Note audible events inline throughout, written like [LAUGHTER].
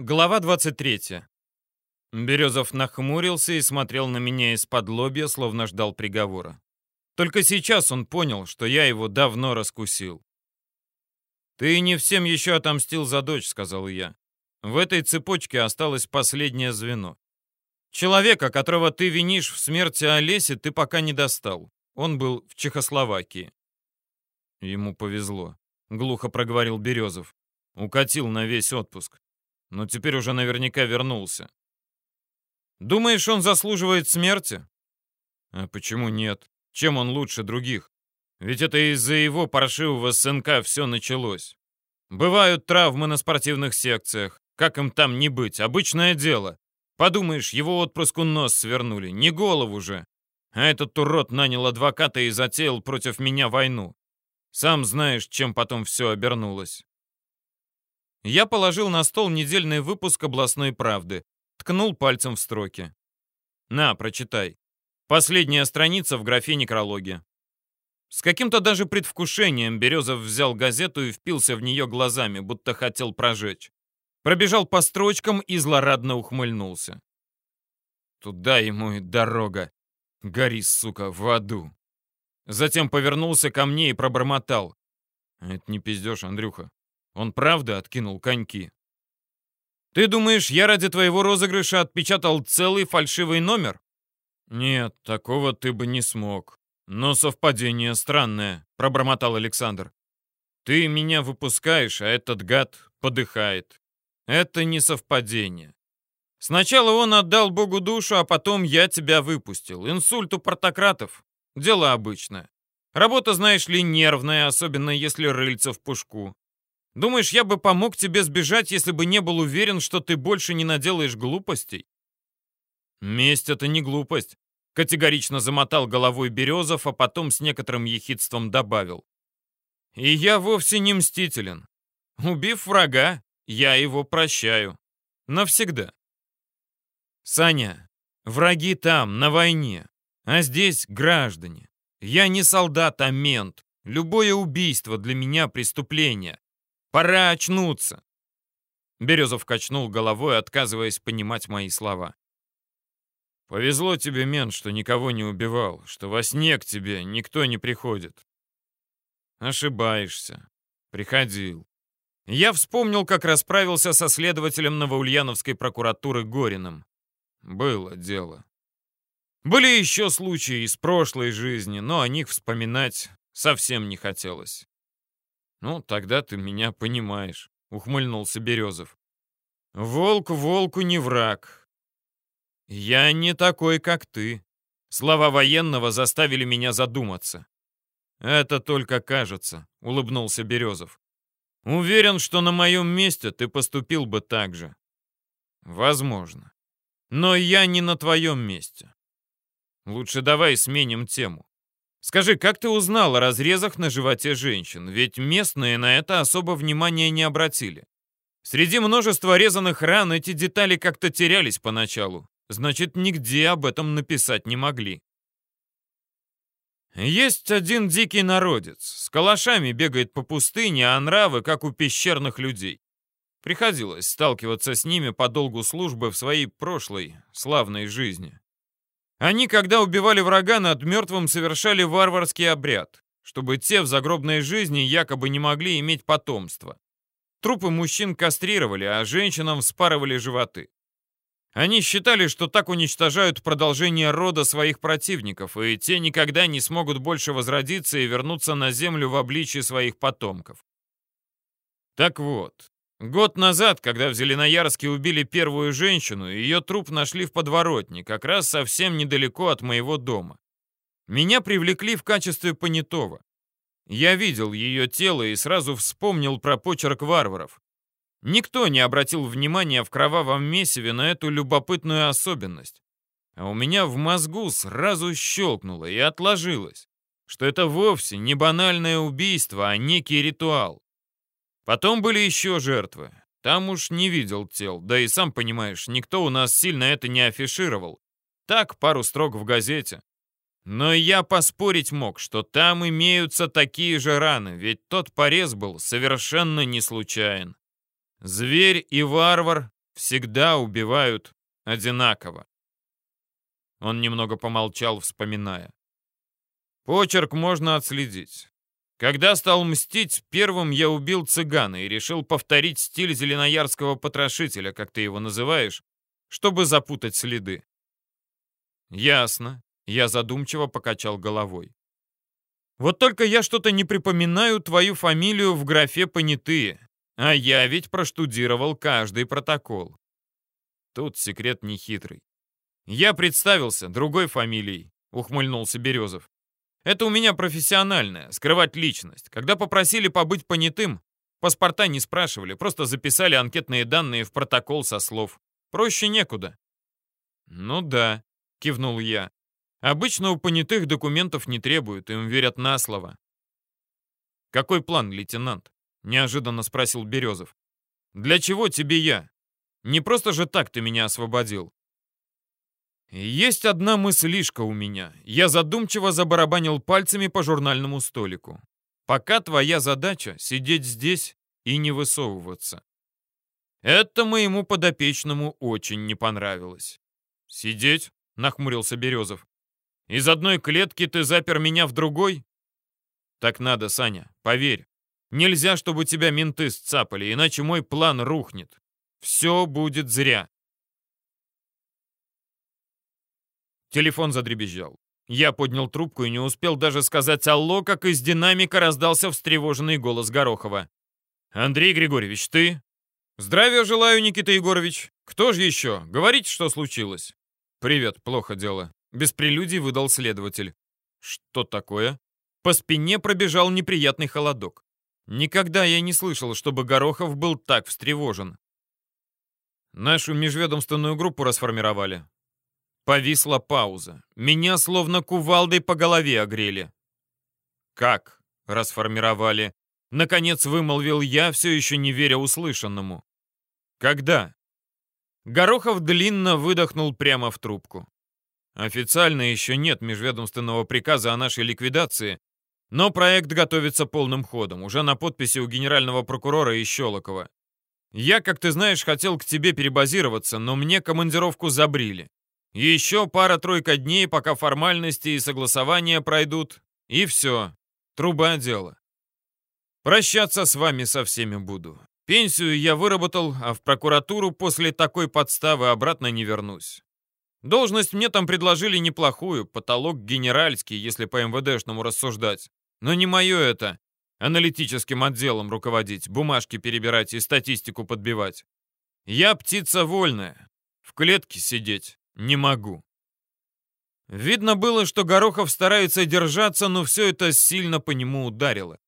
Глава 23. Березов нахмурился и смотрел на меня из-под лобья, словно ждал приговора. Только сейчас он понял, что я его давно раскусил. «Ты не всем еще отомстил за дочь», — сказал я. «В этой цепочке осталось последнее звено. Человека, которого ты винишь в смерти Олеси, ты пока не достал. Он был в Чехословакии». Ему повезло, — глухо проговорил Березов. Укатил на весь отпуск но теперь уже наверняка вернулся. Думаешь, он заслуживает смерти? А почему нет? Чем он лучше других? Ведь это из-за его паршивого сынка все началось. Бывают травмы на спортивных секциях. Как им там не быть? Обычное дело. Подумаешь, его отпрыску нос свернули. Не голову же. А этот урод нанял адвоката и затеял против меня войну. Сам знаешь, чем потом все обернулось. Я положил на стол недельный выпуск областной правды, ткнул пальцем в строки. «На, прочитай. Последняя страница в графе некрологи». С каким-то даже предвкушением Березов взял газету и впился в нее глазами, будто хотел прожечь. Пробежал по строчкам и злорадно ухмыльнулся. Туда ему и дорога. Гори, сука, в аду. Затем повернулся ко мне и пробормотал. Это не пиздешь, Андрюха. Он правда откинул коньки. «Ты думаешь, я ради твоего розыгрыша отпечатал целый фальшивый номер?» «Нет, такого ты бы не смог. Но совпадение странное», — пробормотал Александр. «Ты меня выпускаешь, а этот гад подыхает. Это не совпадение. Сначала он отдал Богу душу, а потом я тебя выпустил. Инсульт у портократов. Дело обычное. Работа, знаешь ли, нервная, особенно если рыльца в пушку. Думаешь, я бы помог тебе сбежать, если бы не был уверен, что ты больше не наделаешь глупостей? Месть — это не глупость, категорично замотал головой Березов, а потом с некоторым ехидством добавил. И я вовсе не мстителен. Убив врага, я его прощаю. Навсегда. Саня, враги там, на войне, а здесь граждане. Я не солдат, а мент. Любое убийство для меня преступление. Пора очнуться!» Березов качнул головой, отказываясь понимать мои слова. «Повезло тебе, мент, что никого не убивал, что во сне к тебе никто не приходит». «Ошибаешься. Приходил». Я вспомнил, как расправился со следователем Новоульяновской прокуратуры Гориным. Было дело. Были еще случаи из прошлой жизни, но о них вспоминать совсем не хотелось. «Ну, тогда ты меня понимаешь», — ухмыльнулся Березов. «Волк волку не враг. Я не такой, как ты». Слова военного заставили меня задуматься. «Это только кажется», — улыбнулся Березов. «Уверен, что на моем месте ты поступил бы так же». «Возможно. Но я не на твоем месте. Лучше давай сменим тему. Скажи, как ты узнал о разрезах на животе женщин? Ведь местные на это особо внимания не обратили. Среди множества резаных ран эти детали как-то терялись поначалу. Значит, нигде об этом написать не могли. Есть один дикий народец. С калашами бегает по пустыне, а нравы, как у пещерных людей. Приходилось сталкиваться с ними по долгу службы в своей прошлой, славной жизни. Они, когда убивали врага, над мертвым совершали варварский обряд, чтобы те в загробной жизни якобы не могли иметь потомство. Трупы мужчин кастрировали, а женщинам вспарывали животы. Они считали, что так уничтожают продолжение рода своих противников, и те никогда не смогут больше возродиться и вернуться на землю в обличье своих потомков. Так вот, Год назад, когда в Зеленоярске убили первую женщину, ее труп нашли в подворотне, как раз совсем недалеко от моего дома. Меня привлекли в качестве понятого. Я видел ее тело и сразу вспомнил про почерк варваров. Никто не обратил внимания в кровавом месиве на эту любопытную особенность. А у меня в мозгу сразу щелкнуло и отложилось, что это вовсе не банальное убийство, а некий ритуал. Потом были еще жертвы. Там уж не видел тел, да и сам понимаешь, никто у нас сильно это не афишировал. Так, пару строк в газете. Но я поспорить мог, что там имеются такие же раны, ведь тот порез был совершенно не случайен. Зверь и варвар всегда убивают одинаково. Он немного помолчал, вспоминая. Почерк можно отследить. Когда стал мстить, первым я убил цыгана и решил повторить стиль зеленоярского потрошителя, как ты его называешь, чтобы запутать следы. Ясно. Я задумчиво покачал головой. Вот только я что-то не припоминаю твою фамилию в графе «понятые», а я ведь проштудировал каждый протокол. Тут секрет нехитрый. Я представился другой фамилией, ухмыльнулся Березов. Это у меня профессиональное, скрывать личность. Когда попросили побыть понятым, паспорта не спрашивали, просто записали анкетные данные в протокол со слов. Проще некуда. Ну да, кивнул я. Обычно у понятых документов не требуют, им верят на слово. Какой план, лейтенант? Неожиданно спросил Березов. Для чего тебе я? Не просто же так ты меня освободил. Есть одна мыслишка у меня. Я задумчиво забарабанил пальцами по журнальному столику. Пока твоя задача — сидеть здесь и не высовываться. Это моему подопечному очень не понравилось. «Сидеть?» — нахмурился Березов. «Из одной клетки ты запер меня в другой?» «Так надо, Саня, поверь. Нельзя, чтобы тебя менты сцапали, иначе мой план рухнет. Все будет зря. Телефон задребезжал. Я поднял трубку и не успел даже сказать «Алло», как из динамика раздался встревоженный голос Горохова. «Андрей Григорьевич, ты?» «Здравия желаю, Никита Егорович. Кто же еще? Говорите, что случилось?» «Привет, плохо дело». Без прелюдий выдал следователь. «Что такое?» По спине пробежал неприятный холодок. Никогда я не слышал, чтобы Горохов был так встревожен. Нашу межведомственную группу расформировали. Повисла пауза. Меня словно кувалдой по голове огрели. «Как?» — расформировали. Наконец вымолвил я, все еще не веря услышанному. «Когда?» Горохов длинно выдохнул прямо в трубку. Официально еще нет межведомственного приказа о нашей ликвидации, но проект готовится полным ходом, уже на подписи у генерального прокурора и Щелокова. Я, как ты знаешь, хотел к тебе перебазироваться, но мне командировку забрили. Еще пара-тройка дней, пока формальности и согласования пройдут, и все. Труба дело. Прощаться с вами со всеми буду. Пенсию я выработал, а в прокуратуру после такой подставы обратно не вернусь. Должность мне там предложили неплохую, потолок генеральский, если по МВДшному рассуждать. Но не мое это. Аналитическим отделом руководить, бумажки перебирать и статистику подбивать. Я птица вольная. В клетке сидеть не могу. Видно было, что Горохов старается держаться, но все это сильно по нему ударило.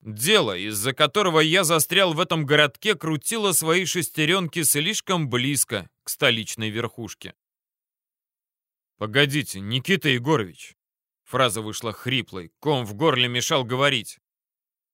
Дело, из-за которого я застрял в этом городке, крутило свои шестеренки слишком близко к столичной верхушке. «Погодите, Никита Егорович!» Фраза вышла хриплой, ком в горле мешал говорить.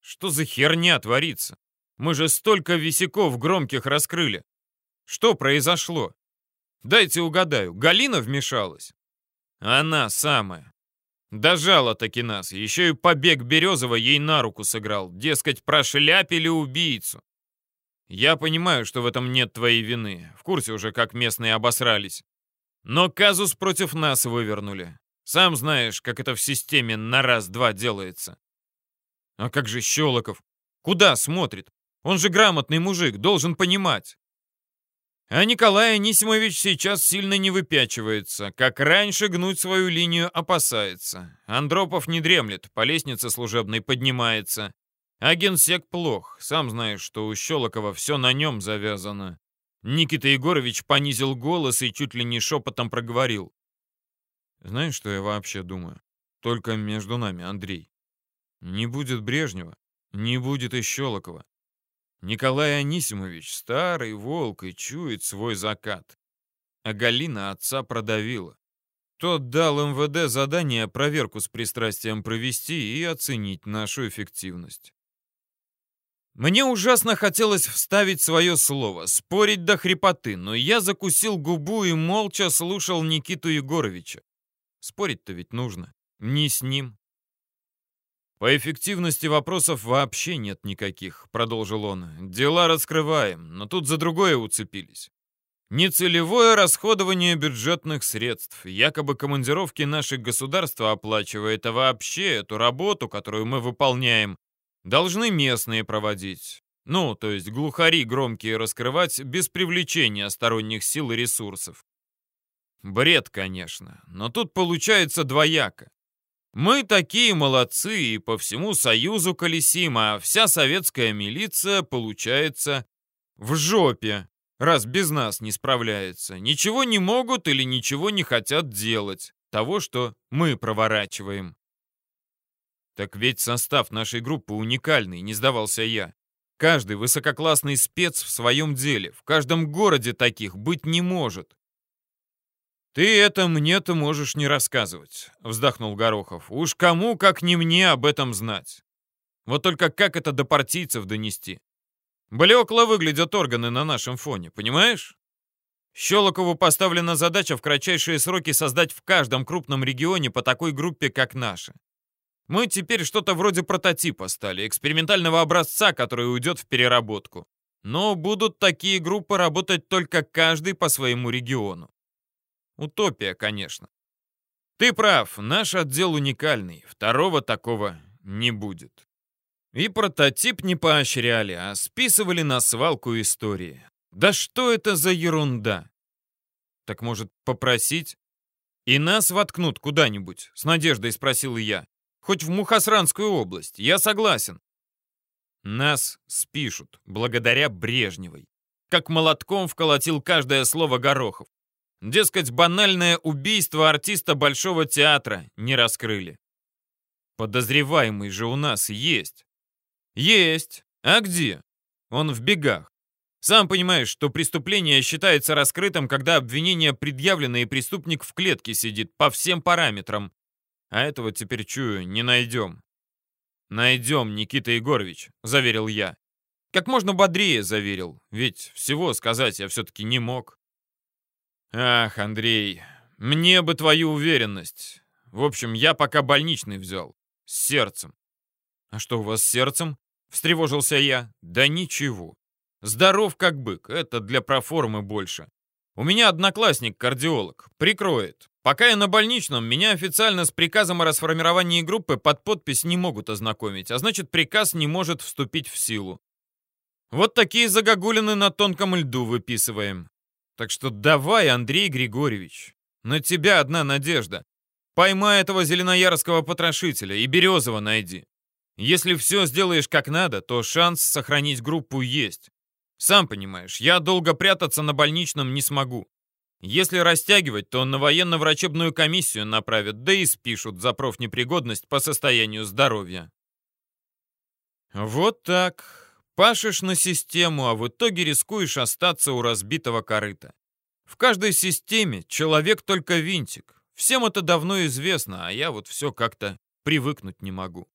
«Что за херня творится? Мы же столько висяков громких раскрыли. Что произошло? Дайте угадаю, Галина вмешалась? Она самая. Дожала таки нас, еще и побег Березова ей на руку сыграл, дескать, прошляпили убийцу. Я понимаю, что в этом нет твоей вины, в курсе уже, как местные обосрались. Но казус против нас вывернули. Сам знаешь, как это в системе на раз-два делается. А как же Щелоков? Куда смотрит? Он же грамотный мужик, должен понимать. А Николай Анисимович сейчас сильно не выпячивается. Как раньше, гнуть свою линию опасается. Андропов не дремлет, по лестнице служебной поднимается. А генсек плох. Сам знаешь, что у Щелокова все на нем завязано. Никита Егорович понизил голос и чуть ли не шепотом проговорил. Знаешь, что я вообще думаю? Только между нами, Андрей. Не будет Брежнева, не будет и Щелокова. Николай Анисимович, старый волк, и чует свой закат. А Галина отца продавила. Тот дал МВД задание проверку с пристрастием провести и оценить нашу эффективность. Мне ужасно хотелось вставить свое слово, спорить до хрипоты, но я закусил губу и молча слушал Никиту Егоровича. Спорить-то ведь нужно. Не с ним, «По эффективности вопросов вообще нет никаких», — продолжил он. «Дела раскрываем, но тут за другое уцепились. Нецелевое расходование бюджетных средств. Якобы командировки наших государства оплачивает, а вообще эту работу, которую мы выполняем, должны местные проводить. Ну, то есть глухари громкие раскрывать без привлечения сторонних сил и ресурсов. Бред, конечно, но тут получается двояко. Мы такие молодцы и по всему Союзу колесим, а вся советская милиция, получается, в жопе, раз без нас не справляется. Ничего не могут или ничего не хотят делать. Того, что мы проворачиваем. Так ведь состав нашей группы уникальный, не сдавался я. Каждый высококлассный спец в своем деле. В каждом городе таких быть не может. «Ты это мне-то можешь не рассказывать», — вздохнул Горохов. «Уж кому, как не мне, об этом знать. Вот только как это до партийцев донести? Блекло выглядят органы на нашем фоне, понимаешь? Щелокову поставлена задача в кратчайшие сроки создать в каждом крупном регионе по такой группе, как наша. Мы теперь что-то вроде прототипа стали, экспериментального образца, который уйдет в переработку. Но будут такие группы работать только каждый по своему региону. Утопия, конечно. Ты прав, наш отдел уникальный, второго такого не будет. И прототип не поощряли, а списывали на свалку истории. Да что это за ерунда? Так может попросить? И нас воткнут куда-нибудь, с надеждой спросил я. Хоть в Мухосранскую область, я согласен. Нас спишут, благодаря Брежневой. Как молотком вколотил каждое слово Горохов. Дескать, банальное убийство артиста Большого театра не раскрыли. Подозреваемый же у нас есть. Есть. А где? Он в бегах. Сам понимаешь, что преступление считается раскрытым, когда обвинение предъявлено и преступник в клетке сидит по всем параметрам. А этого теперь, чую, не найдем. «Найдем, Никита Егорович», — заверил я. Как можно бодрее заверил, ведь всего сказать я все-таки не мог. Ах, Андрей, мне бы твою уверенность. В общем, я пока больничный взял. С сердцем. А что у вас с сердцем? Встревожился я. Да ничего. Здоров как бык, это для проформы больше. У меня одноклассник кардиолог. Прикроет. Пока я на больничном, меня официально с приказом о расформировании группы под подпись не могут ознакомить, а значит приказ не может вступить в силу. Вот такие загогулины на тонком льду выписываем. Так что давай, Андрей Григорьевич, на тебя одна надежда. Поймай этого зеленоярского потрошителя и Березова найди. Если все сделаешь как надо, то шанс сохранить группу есть. Сам понимаешь, я долго прятаться на больничном не смогу. Если растягивать, то на военно-врачебную комиссию направят, да и спишут за профнепригодность по состоянию здоровья. Вот так. Пашешь на систему, а в итоге рискуешь остаться у разбитого корыта. В каждой системе человек только винтик. Всем это давно известно, а я вот все как-то привыкнуть не могу.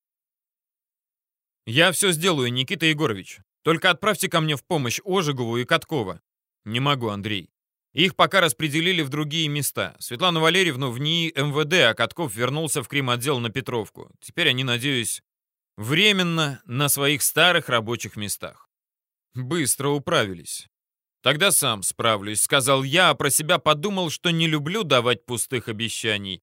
Я все сделаю, Никита Егорович. Только отправьте ко мне в помощь Ожегову и Каткова. Не могу, Андрей. Их пока распределили в другие места. Светлану Валерьевну в НИИ МВД, а Катков вернулся в Крим-отдел на Петровку. Теперь они, надеюсь, временно на своих старых рабочих местах. Быстро управились. Тогда сам справлюсь, сказал я, а про себя подумал, что не люблю давать пустых обещаний.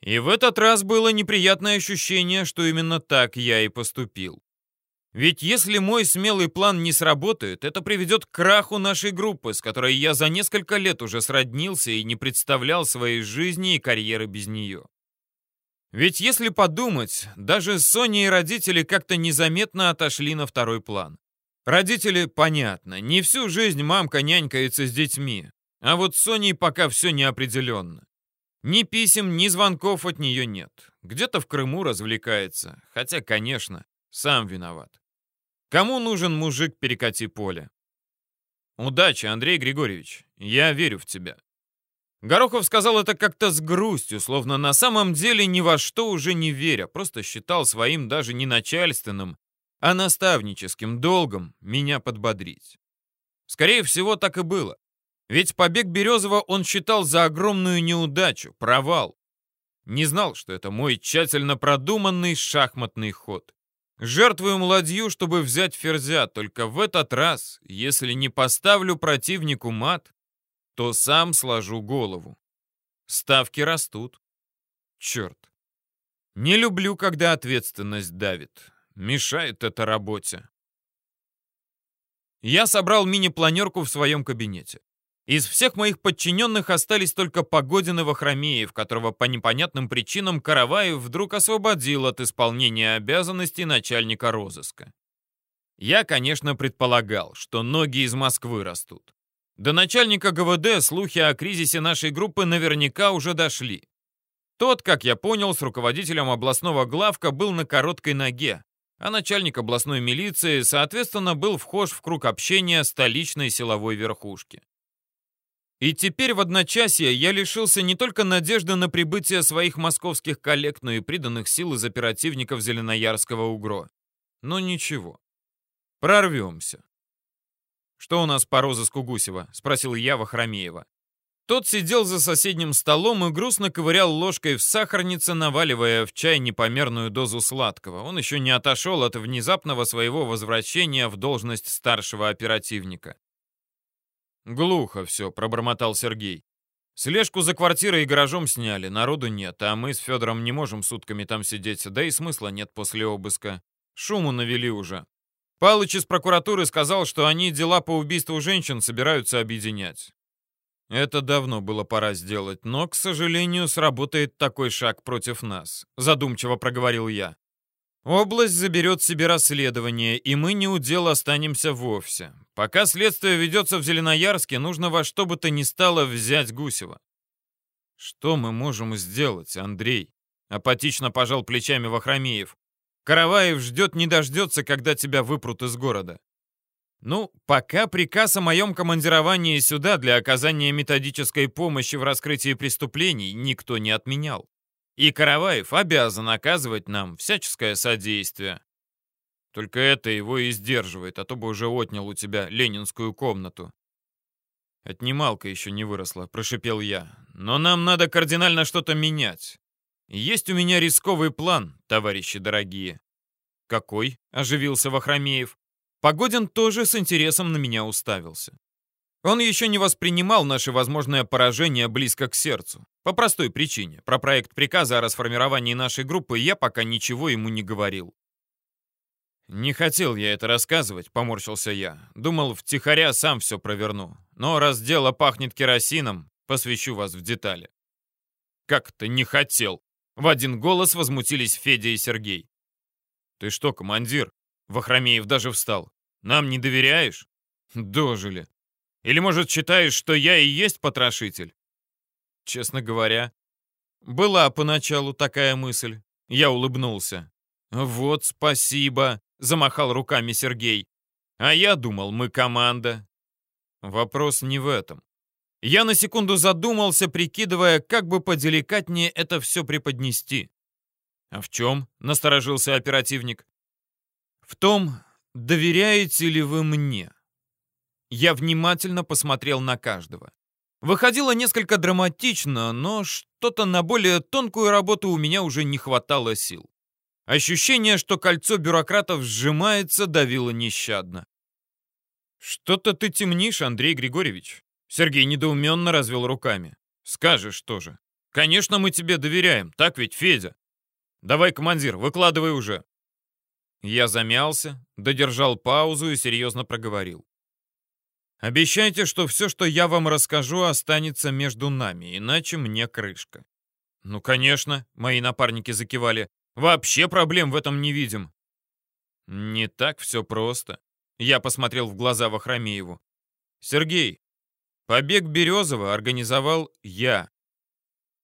И в этот раз было неприятное ощущение, что именно так я и поступил. Ведь если мой смелый план не сработает, это приведет к краху нашей группы, с которой я за несколько лет уже сроднился и не представлял своей жизни и карьеры без нее. Ведь если подумать, даже Соня и родители как-то незаметно отошли на второй план. Родители, понятно, не всю жизнь мамка нянькается с детьми, а вот с Соней пока все неопределенно. Ни писем, ни звонков от нее нет. Где-то в Крыму развлекается, хотя, конечно, сам виноват. Кому нужен мужик, перекати поле? Удачи, Андрей Григорьевич. Я верю в тебя. Горохов сказал это как-то с грустью, словно на самом деле ни во что уже не веря, просто считал своим даже не начальственным, а наставническим долгом меня подбодрить. Скорее всего, так и было. Ведь побег Березова он считал за огромную неудачу, провал. Не знал, что это мой тщательно продуманный шахматный ход. Жертвую ладью, чтобы взять ферзя, только в этот раз, если не поставлю противнику мат, то сам сложу голову. Ставки растут. Черт. Не люблю, когда ответственность давит. Мешает это работе. Я собрал мини-планерку в своем кабинете. Из всех моих подчиненных остались только Погодин и Вахромеев, которого по непонятным причинам Караваев вдруг освободил от исполнения обязанностей начальника розыска. Я, конечно, предполагал, что ноги из Москвы растут. До начальника ГВД слухи о кризисе нашей группы наверняка уже дошли. Тот, как я понял, с руководителем областного главка был на короткой ноге, а начальник областной милиции, соответственно, был вхож в круг общения столичной силовой верхушки. И теперь в одночасье я лишился не только надежды на прибытие своих московских коллег, но и приданных сил из оперативников Зеленоярского УГРО. Но ничего. Прорвемся. «Что у нас по розыску Гусева?» — спросил я Вахромеева. Тот сидел за соседним столом и грустно ковырял ложкой в сахарнице, наваливая в чай непомерную дозу сладкого. Он еще не отошел от внезапного своего возвращения в должность старшего оперативника. «Глухо все», — пробормотал Сергей. «Слежку за квартирой и гаражом сняли, народу нет, а мы с Федором не можем сутками там сидеть, да и смысла нет после обыска. Шуму навели уже. Палыч из прокуратуры сказал, что они дела по убийству женщин собираются объединять. Это давно было пора сделать, но, к сожалению, сработает такой шаг против нас», — задумчиво проговорил я. Область заберет себе расследование, и мы не удел останемся вовсе. Пока следствие ведется в Зеленоярске, нужно во что бы то ни стало взять Гусева. Что мы можем сделать, Андрей? Апатично пожал плечами Вахромеев. Караваев ждет не дождется, когда тебя выпрут из города. Ну, пока приказ о моем командировании сюда для оказания методической помощи в раскрытии преступлений никто не отменял. И Караваев обязан оказывать нам всяческое содействие. Только это его и сдерживает, а то бы уже отнял у тебя ленинскую комнату. Отнималка еще не выросла, прошипел я. Но нам надо кардинально что-то менять. Есть у меня рисковый план, товарищи дорогие. Какой? Оживился Вахромеев. Погодин тоже с интересом на меня уставился. Он еще не воспринимал наше возможное поражение близко к сердцу. По простой причине. Про проект приказа о расформировании нашей группы я пока ничего ему не говорил. «Не хотел я это рассказывать», — поморщился я. Думал, втихаря сам все проверну. Но раз дело пахнет керосином, посвящу вас в детали. «Как ты не хотел?» В один голос возмутились Федя и Сергей. «Ты что, командир?» Вахромеев даже встал. «Нам не доверяешь?» [LAUGHS] «Дожили. Или, может, считаешь, что я и есть потрошитель?» «Честно говоря, была поначалу такая мысль». Я улыбнулся. «Вот спасибо», — замахал руками Сергей. «А я думал, мы команда». Вопрос не в этом. Я на секунду задумался, прикидывая, как бы поделикатнее это все преподнести. «А в чем?» — насторожился оперативник. «В том, доверяете ли вы мне?» Я внимательно посмотрел на каждого. Выходило несколько драматично, но что-то на более тонкую работу у меня уже не хватало сил. Ощущение, что кольцо бюрократов сжимается, давило нещадно. «Что-то ты темнишь, Андрей Григорьевич». Сергей недоуменно развел руками. «Скажешь тоже. Конечно, мы тебе доверяем, так ведь, Федя? Давай, командир, выкладывай уже». Я замялся, додержал паузу и серьезно проговорил. Обещайте, что все, что я вам расскажу, останется между нами, иначе мне крышка. Ну, конечно, мои напарники закивали. Вообще проблем в этом не видим. Не так все просто. Я посмотрел в глаза Вахромееву. Сергей, побег Березова организовал я.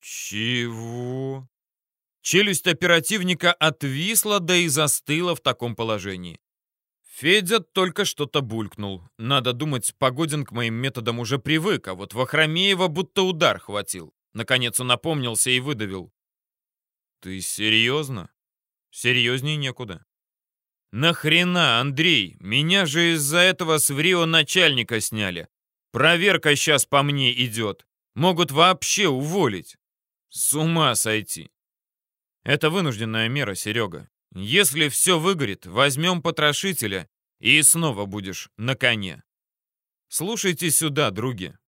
Чего? Челюсть оперативника отвисла, да и застыла в таком положении. Федя только что-то булькнул. Надо думать, Погодин к моим методам уже привык, а вот Вахромеева будто удар хватил. Наконец он напомнился и выдавил. «Ты серьезно?» «Серьезней некуда». «Нахрена, Андрей? Меня же из-за этого с Врио начальника сняли. Проверка сейчас по мне идет. Могут вообще уволить. С ума сойти». «Это вынужденная мера, Серега. Если все выгорит, возьмем потрошителя, и снова будешь на коне. Слушайте сюда, други.